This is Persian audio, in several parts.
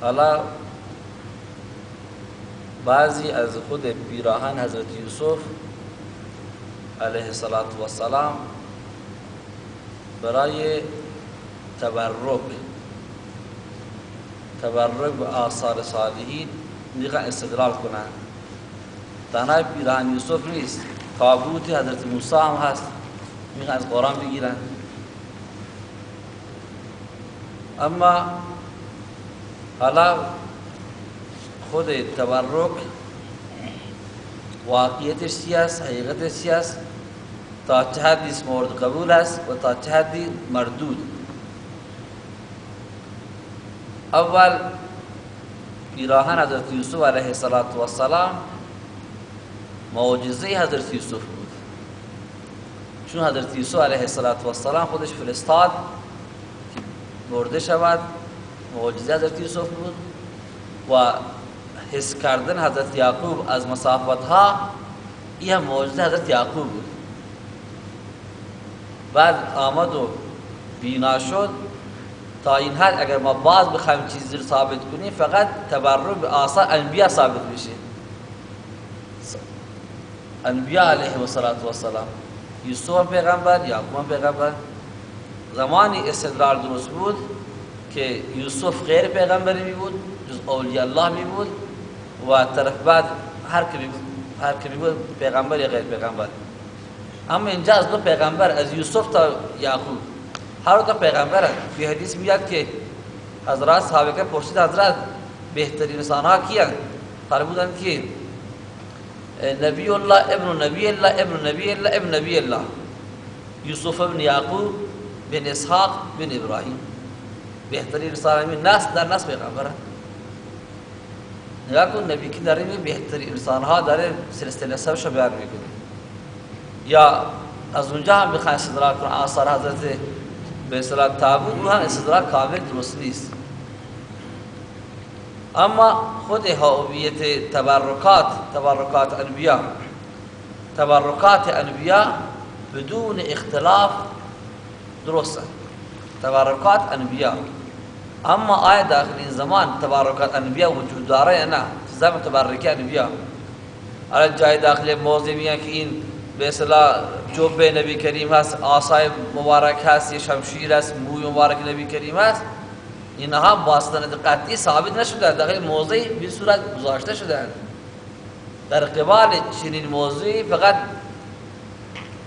حالا بعضی از خود پیراهن حضرت یوسف علیه السلام برای تبرک تبرک به آثار صالحین می‌خوان استدلال کنن. تنها پیراهن یوسف نیست تابوت حضرت موسی هم هست می‌خوان از قرآن بگیرن. اما حالا خود تبرک است حقیقتش چی است؟ تا چه حدی مورد قبول است و تا چه حدی مردود. اول پیراهن حضرت یوسف علیه السلام معجزه حضرت یوسف بود. چون حضرت یوسف علیه السلام خودش فرستاد که مرده شود. معجزه حضرت یوسف بود و حس کردن حضرت یعقوب از مسافت ها این معجزه حضرت یعقوب بود. بعد آمد و بینا شد تا این حد اگر ما باز بخوایم چیزی رو ثابت کنیم فقط تبرک به آثار انبیاء ثابت میشه انبیاء علیه و السلام یوسف پیغمبر یعقوب پیغمبر. زمانی استدلال درست بود که یوسف غیر پیغمبری می بود جز اولیاء الله می بود و طرف بعد هر که هر که بود پیغمبر یا غیر پیغمبر. اما اینجا از دو پیغمبر از یوسف تا یعقوب. هر دو پیغمبر فی حدیث میاد که حضرات صحابه پرسید حضرت بهترین انسان ها کیان بودن که نبی الله ابن نبی الله ابن نبی الله ابن نبی الله. یوسف ابن یعقوب بن اسحاق بن ابراهیم. بهترین انسان می ناس در ناس پیغمبر نگاه کن نبی کی داره بهترین ها داره سلسلة سبش بیان میکنه. یا از اونجا هم بخواین استدلال کنن آثار حضرت به اصطلاح تابوت هم استدلال کامل درست نیست. اما خود هویت تبرکات تبرکات انبیاء تبرکات انبیاء بدون اختلاف درسته. تبرکات انبیاء اما آیا داخل این زمان تبرکات انبیاء وجود داره یا نه؟ زمان تبرکات انبیاء الان جای داخل موضوع میگن که این به جوب نبی کریم هست آسای مبارک هست یا شمشیر هست موی مبارک نبی کریم هست. اینها با قطعی ثابت نشده داخل موضوعی به صورت گذاشته شدن در قبال چنین موضوعی فقط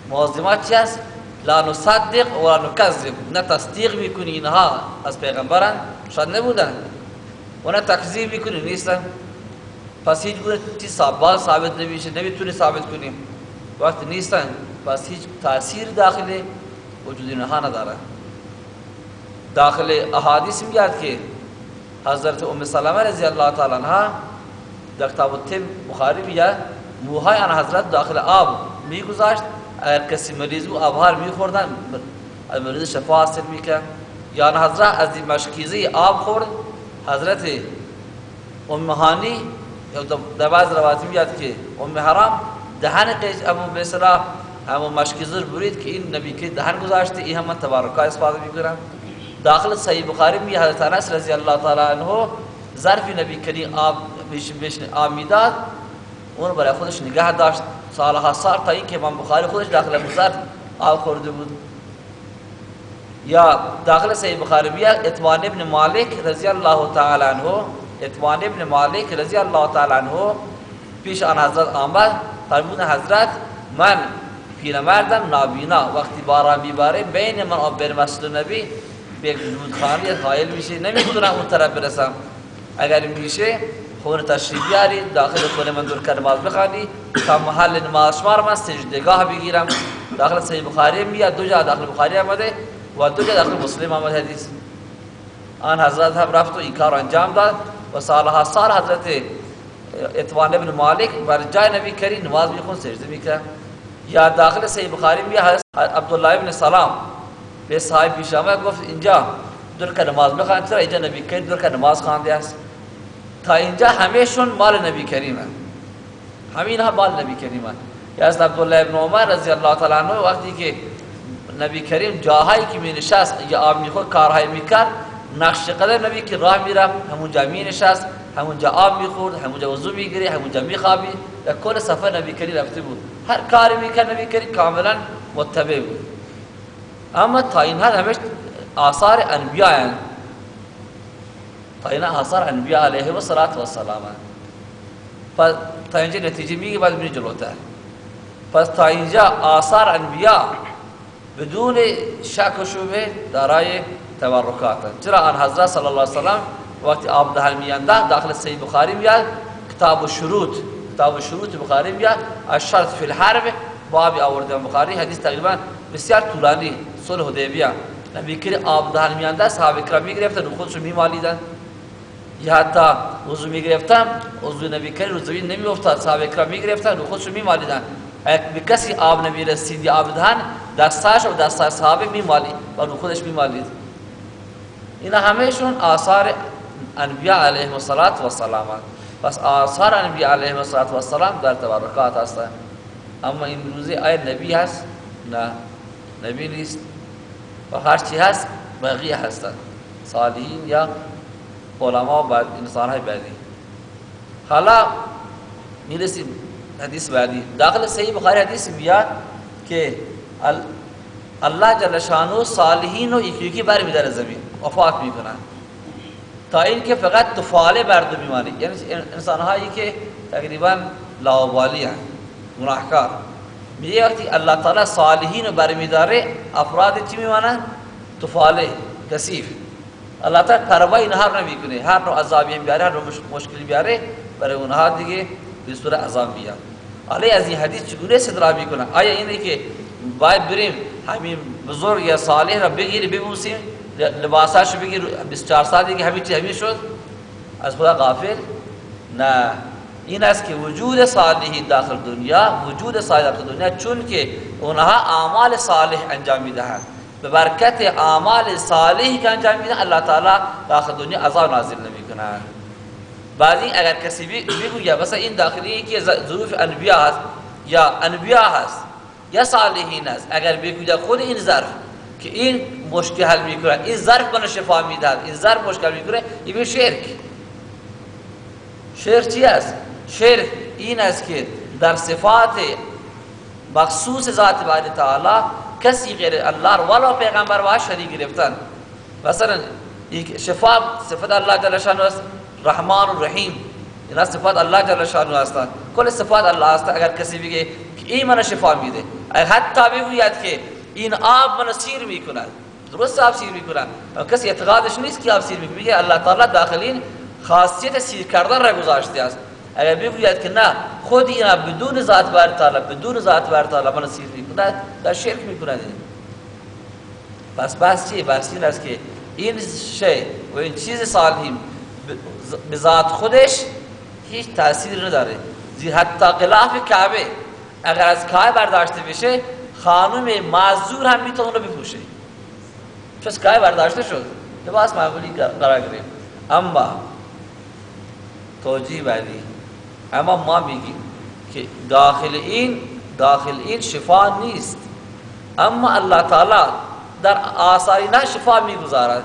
موضوعات چی هست؟ لا نصدق و لا نکذب نه تصدیق می‌کنی اینها از پیغمبران شاید نبودن. و نه تکذیب می‌کنی نیستن. پس هیچ گونه چیز ثابت نمیشه. نمی‌تونی ثابت کنیم وقت نیستن پس هیچ تاثیر داخل وجود اینها نداره. داخل احادیث میاد که حضرت ام سلمه رضی الله تعالی عنها در کتاب الطب بخاری میاد موهای آن حضرت داخل آب میگذاشت. اگر کسی مریض و آبها رو میخوردن مریض شفا حاصل می‌کرد. آن حضرت از این مشکیزه آب خورد. حضرت ام هانی در بعض روایت میاد که ام حرام دهن قیش ابو بسرا همون مشکیزر برید که این نبی که دهن گذاشته این هم تبارکا استفاده می‌کنم داخل صحیح بخاری می حضرت انس رضی الله تعالی عنه ظرف نبی کریم آب بیش آب می‌داد. اون برای خودش نگاه داشت. سالها سال تا اینکه امام بخاری خودش داخل ظرف آب خورده بود. یا داخل صحیح بخاری بیا اتوان ابن مالک رضی الله تعالی عنه اتوان ابن مالک رضی الله تعالی عنه پیش آن حضرت آمد فرمود حضرت من پیرمردم نابینا وقتی باران میباره بین من و بین مسجد نبی به رودخانه حائل میشه نمی‌تونم اون طرف برسم. اگر میشه خون تشریف بیاری داخل خونه من دور نماز بخوانی تا محل نماز شمار من سجدگاه بگیرم. داخل صحیح بخاری میاد دو جا داخل بخاری آمده و دو جا داخل مسلم آمده حدیث. آن حضرت هم رفت و این کار انجام داد و سالها سال حضرت اتوان ابن مالک بر جای نبی کریم نماز میخون سجده می‌کرد. یا داخل صحیح بخاری میاد عبدالله ابن سلام به صاحب پیش آمد گفت اینجا دور که نماز بخوان چرا اینجا نبی کریم دور که نماز خوانده است؟ تا اینجا همیشون مال نبی کریم همین ها مال نبی کریم یا از عبدالله ابن عمر رضی الله تعالی عنه وقتی که نبی کریم جاهایی که می نشست یا آب می‌خورد کارهای می‌کرد نقش قدر نبی که راه می‌رفت همونجا می نشست همونجا آب می‌خورد همونجا وضو می‌گیری همونجا میخوابی. در کل سفر نبی کری رفته بود. هر کاری می‌کرد نبی کری کاملا متبع بود. اما تا این حد همش آثار انبیاء طيناها صار عن النبي عليه الصلاة والسلام. فطينجا نتيجة ميجي بعد من جلوته فطينجا آثار عن الأنبياء بدون شك وشبه دراية تبرکات. چرا آن حضرت صلى الله عليه وسلم وقت عبد آب ده داخل السيد بخاري بيا كتاب الشروط كتاب الشروط بخاري بيا الشرط في الحرب شرط أورد بخاري باب تقريبا بسيار طولاني تقریبا بسیار طولانی صلح حدیبیه. نبی کریم آب دهن میانداخت صحابه کرام میگرفتن خودشون میمالیدن. یا حتی وضو می‌گرفتن وضو نبی کریم رو زمین نمیافتاد صحابه کرام می‌گرفتن و خودشون میمالیدن به کسی آب نبی رسید یا آب دهن دستاش و دستاش صحابه میمالی و رو خودش میمالید اینا همهشون آثار انبیاء علیهم الصلاة و السلام پس آثار انبیاء علیهم الصلاة و السلام در تبرکات هستن اما این روزی آیا نبی هست؟ نه نبی نیست و هر چی هست بقیه هستن صالحین یا علما و انسان های بعدی. حالا می‌رسیم حدیث بعدی. داخل صحیح بخاری حدیث بیاد که الله جل شانو صالحین و یکی یکی بر میداره زمین. وفات می‌کنن. تا اینکه فقط تفاله برد میمانی یعنی انسان هایی که تقریبا لاوالی هستند. گناهکار میگه وقتی الله تعالی صالحین رو برمیداره افراد چی میمانند؟ تفاله کثیف. الله تعالی پروا اینها رو نمی‌کنه هر نوع عذابی بیاره هر نوع مشکلی بیاره برای اونها دیگه به صورت عذاب بیاد حالا از این حدیث چگونه استدلال می‌کنه آیا اینه که باید بریم همین بزرگ یا صالح را بگیری ببوسیم لباساشو بگیر 24 سال دیگه همین چیز همین شد از خدا غافل نه این است که وجود صالحی داخل دنیا وجود صالح داخل دنیا چون که اونها اعمال صالح انجام می‌دهند به برکت اعمال صالحی که انجام می‌دهند الله تعالی داخل دنیا عذاب نازل نمی‌کنند بعضی اگر کسی بگوید مثلا این داخلی که ظروف انبیا هست یا انبیا هست یا صالحین است اگر بگوید خود این ظرف که این مشکل حل می‌کنه این ظرف من شفا می‌دهد این ظرف مشکل می‌کنه این شرک. شرک چی است؟ شرک این است که در صفات مخصوص ذات باری تعالی کسی غیر الله ولا پیغمبر و شریک گرفتن. مثلا شفا صفت الله جل شانو است رحمان و رحیم. اینا صفات الله جل شانو هستند کل صفات الله است اگر کسی بگه که این من شفا میده. حتی بگوید که این آب من سیر می‌کند. درست آب سیر می‌کند. کسی اعتقادش نیست که آب سیر می‌کنه میگه الله تعالی داخلین خاصیت سیر کردن را گذاشته است. اگر بگوید که نه خود اینا بدون ذات بار تعالی بدون ذات بار تعالی من سیر می‌کند در شرک می‌کند پس بحث چیه؟ بحث این است که این شی و این چیز صالحی به ذات خودش هیچ تاثیر نداره. زیر حتی غلاف کعبه اگر از کعبه برداشته بشه خانم معذور هم می‌تونه رو بپوشه. پس کعبه برداشته شد. لباس معمولی قرار گرفت. اما توجیه بعدی اما ما میگیم که داخل این داخل این شفا نیست. اما الله تعالی در آثاری نه شفا می‌گذارد.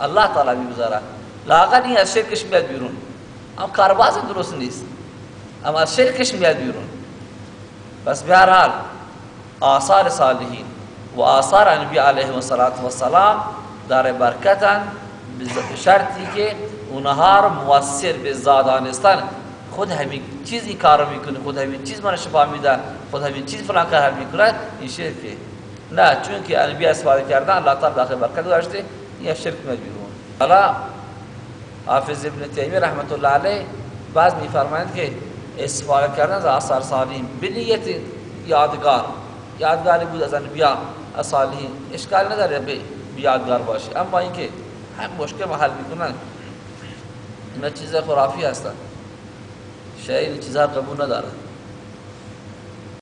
الله تعالی می‌گذارد. لاغت این از شرکش میاد بیرون. اما کارباز درست نیست. اما از شرکش میاد بیرون. بس به هر حال آثار صالحین و آثار انبیاء علیهم السلام در برکتن شرطی که اونها رو موثر به زادانستان خود همین چیز این کار می‌کنه خود همین چیز من شفا میده خود همین چیز فلان کار می‌کنه این شرکه. نه چون که انبیاء استفاده کردن الله تعالی داخل برکت داشته این شرک میاد بیرون حالا حافظ ابن تیمیه رحمت الله علیه بعض میفرمایند که استفاده کردن از آثار صالحین. به نیت یادگار. یادگاری بود از انبیاء از صالحین. اشکال نداره به یادگار باشه اما اینکه هم مشکل ما حل می‌کنن اینا چیز خرافی هستن. شاید این چیزها قبول ندارن